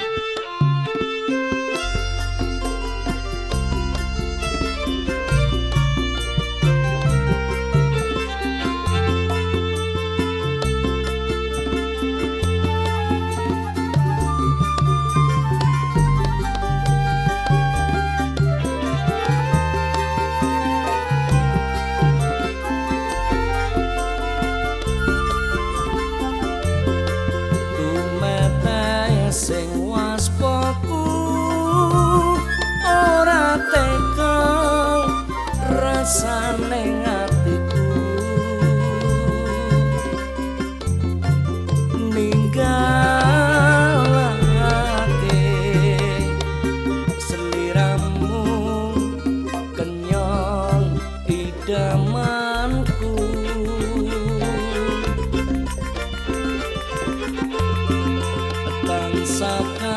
you kasane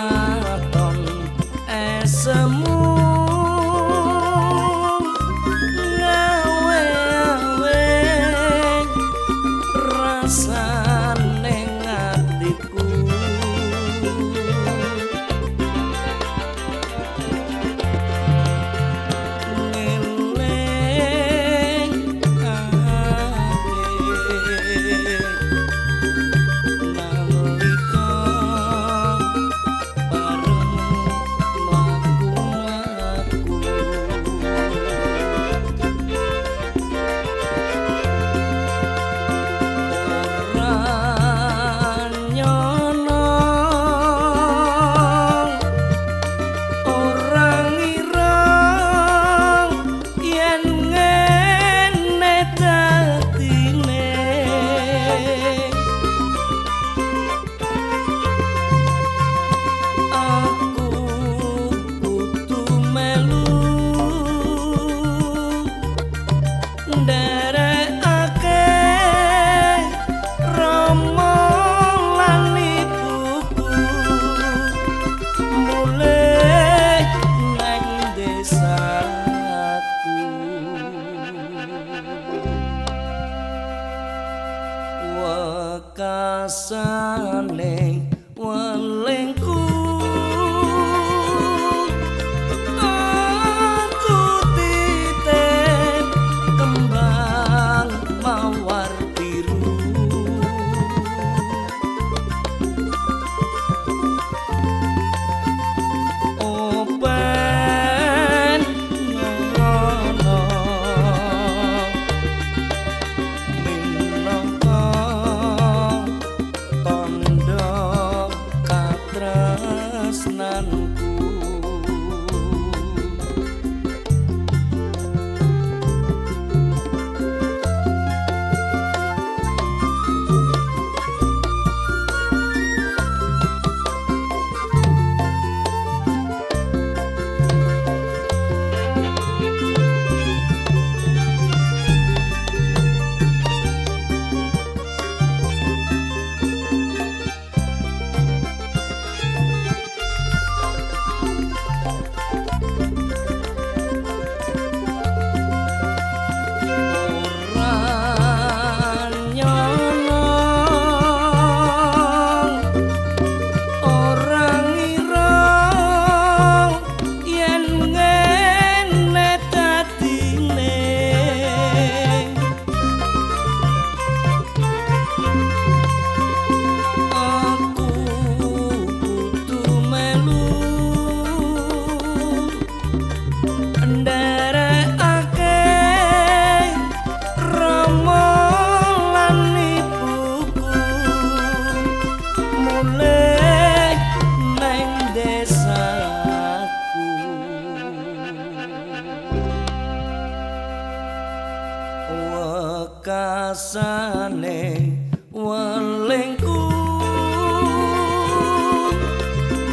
kasane welengku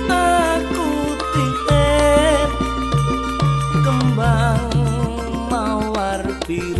aku titip kembang mawar biru